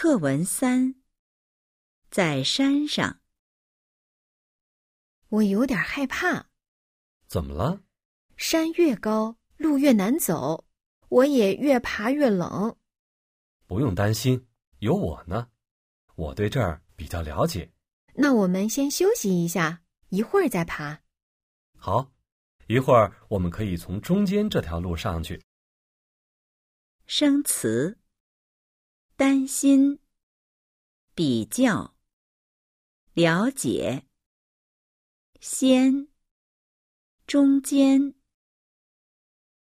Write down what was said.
课文三，在山上，我有点害怕。怎么了？山越高，路越难走，我也越爬越冷。不用担心，有我呢，我对这儿比较了解。那我们先休息一下，一会儿再爬。好，一会儿我们可以从中间这条路上去。生词：担心、比较、了解、先、中间。